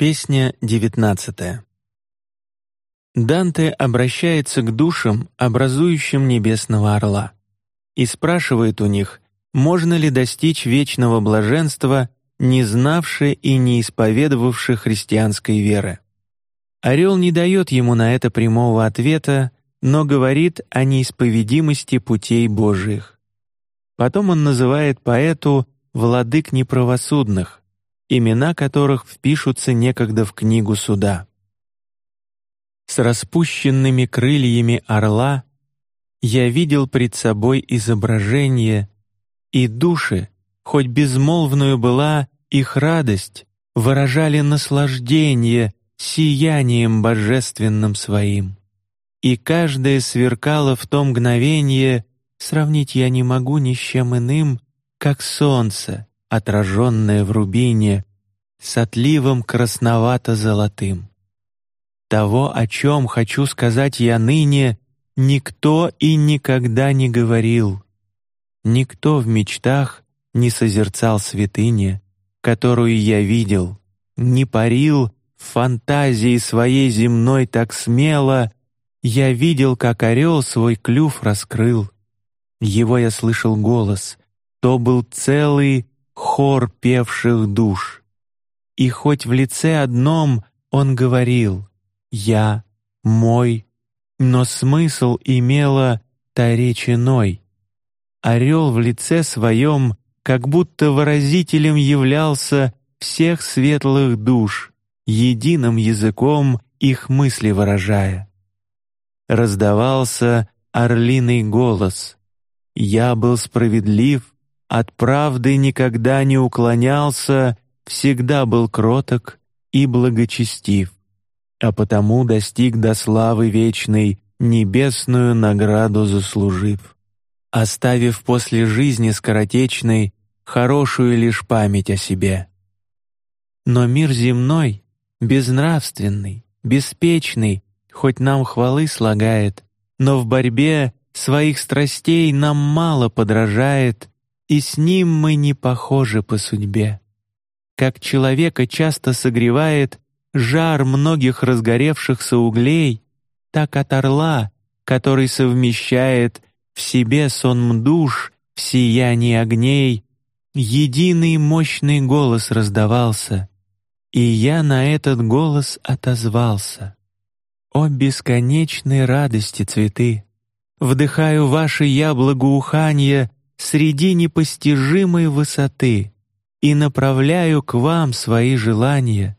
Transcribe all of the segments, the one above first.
Песня девятнадцатая. Данте обращается к душам, образующим небесного орла, и спрашивает у них, можно ли достичь вечного блаженства, не знавшие и не исповедовавшие христианской веры. Орел не дает ему на это прямого ответа, но говорит о неисповедимости путей Божиих. Потом он называет поэту владык неправосудных, имена которых впишутся некогда в книгу суда. С распущенными крыльями орла я видел пред собой изображение, и души, хоть безмолвную была их радость, выражали наслаждение сиянием божественным своим, и каждое сверкало в том мгновение, сравнить я не могу ни с чем иным, как солнце, отраженное в рубине, с отливом красновато-золотым. Того, о чем хочу сказать я ныне, никто и никогда не говорил. Никто в мечтах не созерцал святыни, которую я видел, не парил в фантазии своей земной так смело. Я видел, как орел свой клюв раскрыл. Его я слышал голос, то был целый хор певших душ. И хоть в лице одном он говорил «Я, мой», но смысл имела та речь иной. Орел в лице своем как будто выразителем являлся всех светлых душ, единым языком их мысли выражая. Раздавался орлиный голос. Я был справедлив от правды никогда не уклонялся, всегда был кроток и благочестив, а потому достиг до славы вечной, небесную награду заслужив, оставив после жизни скоротечной хорошую лишь память о себе. Но мир земной, безнравственный, беспечный, хоть нам хвалы слагает, но в борьбе своих страстей нам мало подражает и с ним мы не похожи по судьбе. Как человека часто согревает жар многих разгоревшихся углей, так от орла, который совмещает в себе сон душ в сиянии огней, единый мощный голос раздавался, и я на этот голос отозвался. О бесконечной радости цветы! Вдыхаю ваши я благоуханье среди непостижимой высоты и направляю к вам свои желания.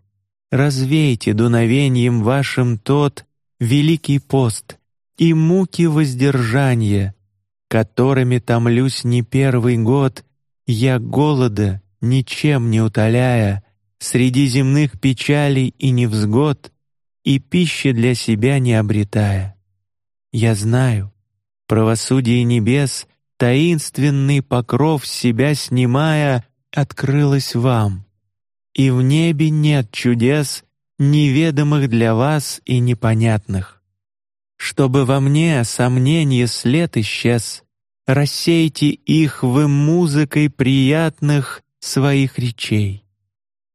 Развейте дуновением вашим тот великий пост и муки воздержания, которыми томлюсь не первый год, я голода ничем не утоляя, среди земных печалей и невзгод, и пищи для себя не обретая. Я знаю, правосудие небес таинственный покров себя снимая, открылась вам, и в небе нет чудес, неведомых для вас и непонятных. Чтобы во мне сомнение след исчез, рассейте их вы музыкой приятных своих речей.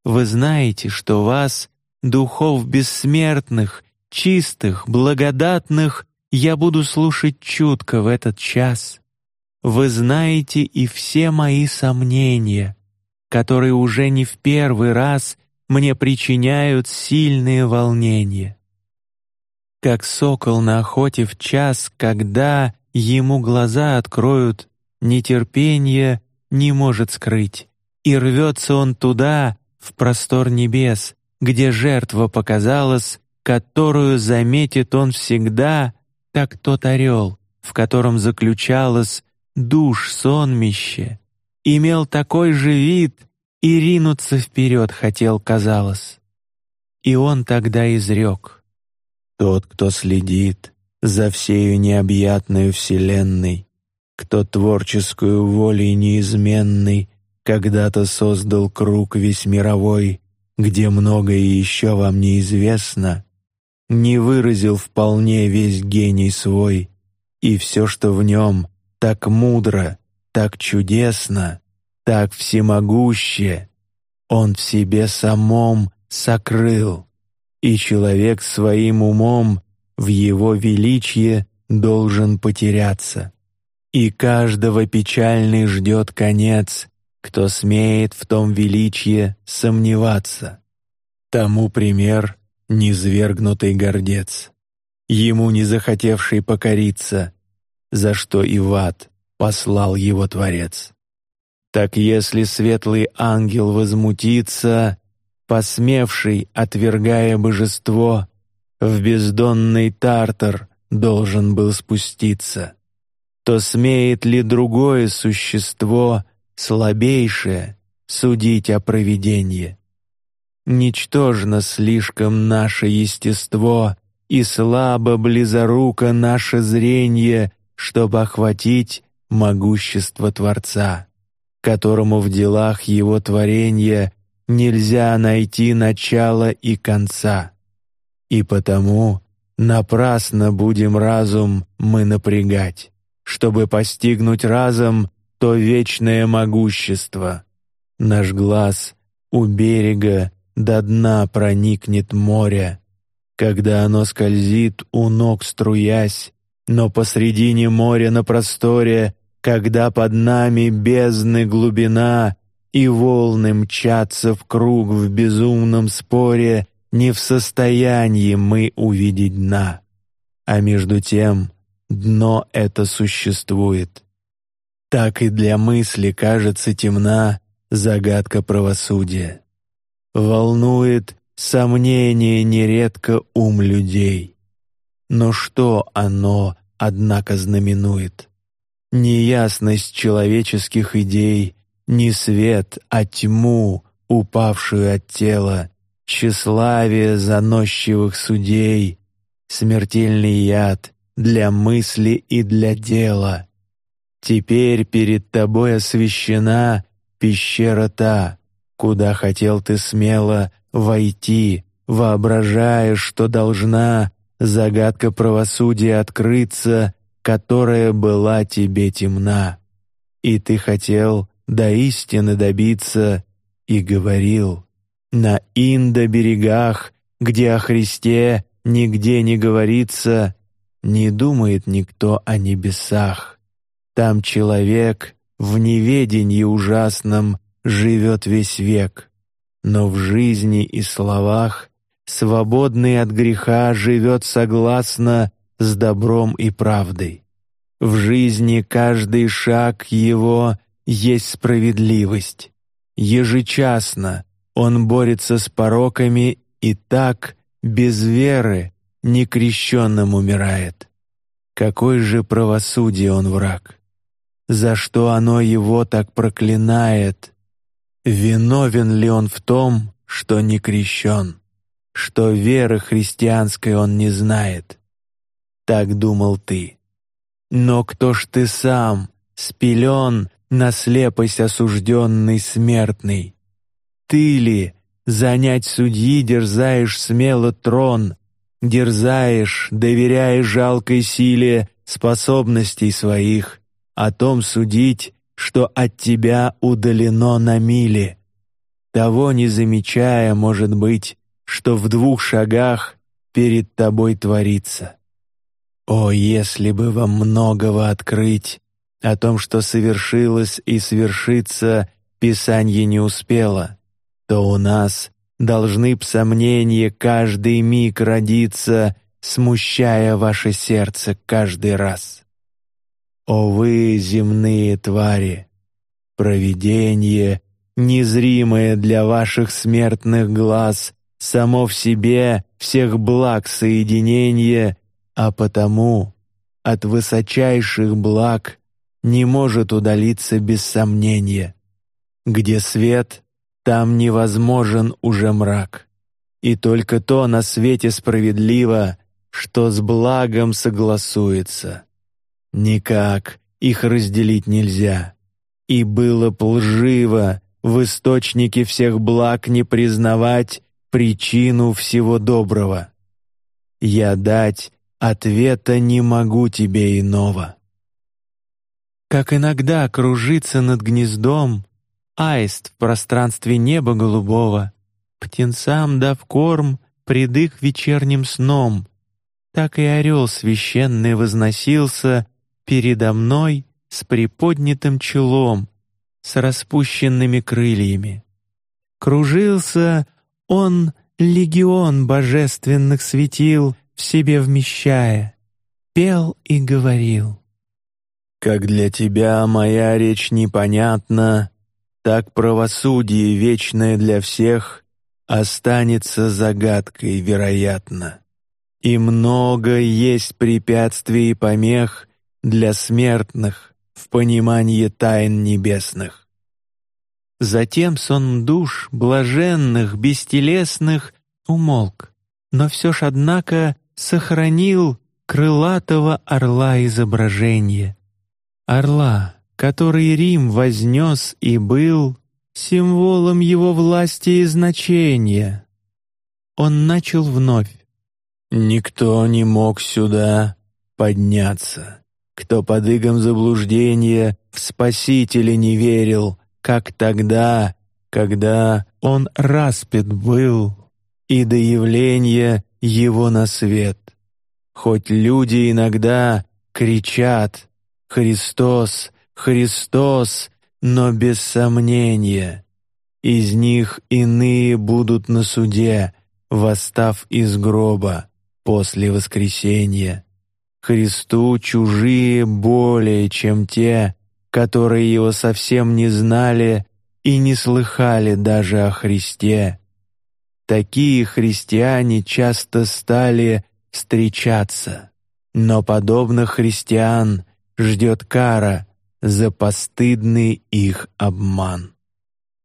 Вы знаете, что вас духов бессмертных, чистых, благодатных я буду слушать чутко в этот час вы знаете и все мои сомнения, которые уже не в первый раз мне причиняют сильные волнения. Как сокол на охоте в час, когда ему глаза откроют, нетерпение не может скрыть, и рвется он туда, в простор небес, где жертва показалась, которую заметит он всегда, так тот орел, в котором заключалась душ сонмище, имел такой же вид и ринуться вперед хотел, казалось. И он тогда изрек: тот, кто следит за всею необъятной вселенной, кто творческую волей неизменной когда-то создал круг весь мировой, где многое еще вам неизвестно, не выразил вполне весь гений свой, и все, что в нем так мудро, так чудесно, так всемогуще. Он в себе самом сокрыл, и человек своим умом в его величие должен потеряться. И каждого печальный ждет конец, кто смеет в том величие сомневаться. Тому пример низвергнутый гордец, ему не захотевший покориться, за что и в ад послал его Творец. Так если светлый ангел возмутится, посмевший, отвергая божество, в бездонный тартар должен был спуститься, то смеет ли другое существо, слабейшее, судить о провидении? Ничтожно слишком наше естество и слабо близоруко наше зрение, чтобы охватить могущество Творца, которому в делах Его творения нельзя найти начала и конца, и потому напрасно будем разум мы напрягать, чтобы постигнуть разом то вечное могущество. Наш глаз у берега до дна проникнет море, когда оно скользит у ног струясь, но посредине моря на просторе, когда под нами бездны глубина и волны мчатся в круг в безумном споре, не в состоянии мы увидеть дна, а между тем дно это существует. Так и для мысли кажется темна загадка правосудия волнует сомнение нередко ум людей. Но что оно, однако, знаменует? Неясность человеческих идей, не свет, а тьму, упавшую от тела, тщеславие заносчивых судей, смертельный яд для мысли и для дела. Теперь перед тобой освящена пещера та, куда хотел ты смело войти, воображая, что должна загадка правосудия открыться, которая была тебе темна, и ты хотел до истины добиться и говорил на Индо берегах, где о Христе нигде не говорится, не думает никто о небесах. Там человек в неведении ужасном живет весь век, но в жизни и словах свободный от греха живет согласно с добром и правдой. В жизни каждый шаг его есть справедливость. Ежечасно он борется с пороками и так без веры некрещенным умирает. Какой же правосудие он враг? За что оно его так проклинает? Виновен ли он в том, что не крещен, что веры христианской он не знает? Так думал ты. Но кто ж ты сам, спилен на слепость осужденный смертный? Ты ли занять судьи дерзаешь смело трон, дерзаешь, доверяя жалкой силе способностей своих, о том судить, что от тебя удалено на мили, того не замечая, может быть, что в двух шагах перед тобой творится. О, если бы вам многого открыть о том, что совершилось и свершится, Писание не успело, то у нас должны б сомнения каждый миг родиться, смущая ваше сердце каждый раз. О вы, земные твари! Провидение, незримое для ваших смертных глаз, само в себе всех благ соединение, а потому от высочайших благ не может удалиться без сомнения. Где свет, там невозможен уже мрак, и только то на свете справедливо, что с благом согласуется. Никак их разделить нельзя. И было б лживо в источнике всех благ не признавать причину всего доброго. Я дать ответа не могу тебе иного. Как иногда кружится над гнездом аист в пространстве неба голубого, птенцам дав корм пред их вечерним сном, так и орел священный возносился передо мной с приподнятым челом, с распущенными крыльями. Кружился он легион божественных светил в себе вмещая, пел и говорил. Как для тебя моя речь непонятна, так правосудие вечное для всех останется загадкой, вероятно. И много есть препятствий и помех для смертных в понимании тайн небесных. Затем сон душ блаженных, бестелесных умолк, но все ж однако сохранил крылатого орла изображение, орла, который Рим вознес и был символом его власти и значения. Он начал вновь. Никто не мог сюда подняться, кто под игом заблуждения в Спасителя не верил, как тогда, когда он распят был, и до явления его на свет. Хоть люди иногда кричат «Христос, Христос», но без сомнения, из них иные будут на суде, восстав из гроба после воскресения. Христу чужие более, чем те, которые его совсем не знали и не слыхали даже о Христе. Такие христиане часто стали встречаться, но подобных христиан ждет кара за постыдный их обман.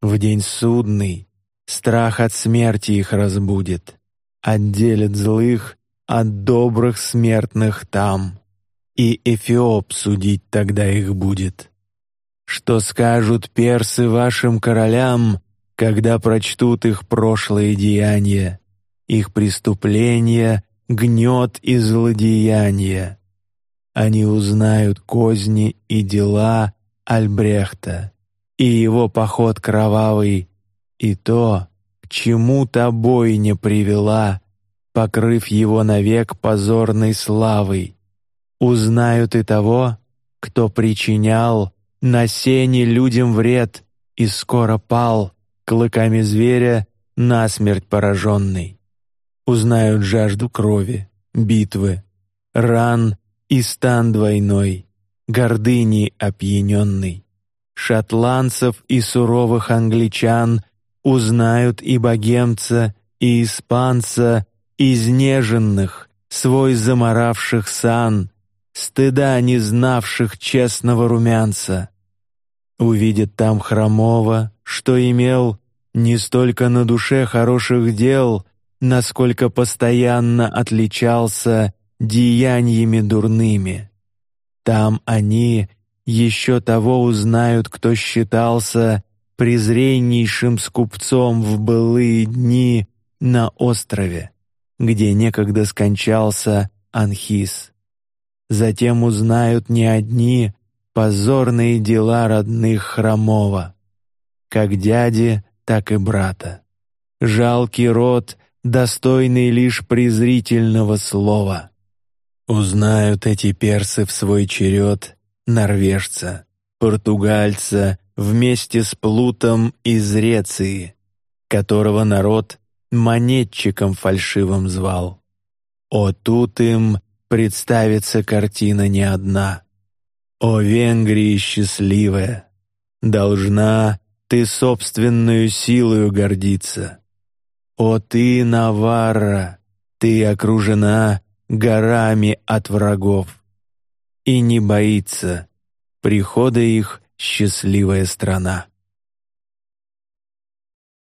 В день судный страх от смерти их разбудит, отделит злых от добрых смертных там, и Эфиоп судить тогда их будет. Что скажут персы вашим королям, когда прочтут их прошлые деяния, их преступления, гнет и злодеяния? Они узнают козни и дела Альбрехта и его поход кровавый, и то, к чему та бойня привела, покрыв его навек позорной славой. Узнают и того, кто причинял на сене людям вред и скоро пал клыками зверя насмерть пораженный. Узнают жажду крови, битвы, ран и стан двойной, гордыни опьяненный. Шотландцев и суровых англичан узнают и богемца, и испанца, изнеженных, свой заморавших сан, стыда не знавших честного румянца. Увидит там хромого, что имел не столько на душе хороших дел, насколько постоянно отличался деяниями дурными. Там они еще того узнают, кто считался презреннейшим скупцом в былые дни на острове, где некогда скончался Анхис. Затем узнают не одни позорные дела родных Хромова, как дяди, так и брата. Жалкий род, достойный лишь презрительного слова. Узнают эти персы в свой черед норвежца, португальца вместе с Плутом из Реции, которого народ монетчиком фальшивым звал. О, тут им представится картина не одна. О, Венгрии счастливая, должна ты собственную силою гордиться. О, ты, Наварра, ты окружена горами от врагов и не боится прихода их счастливая страна.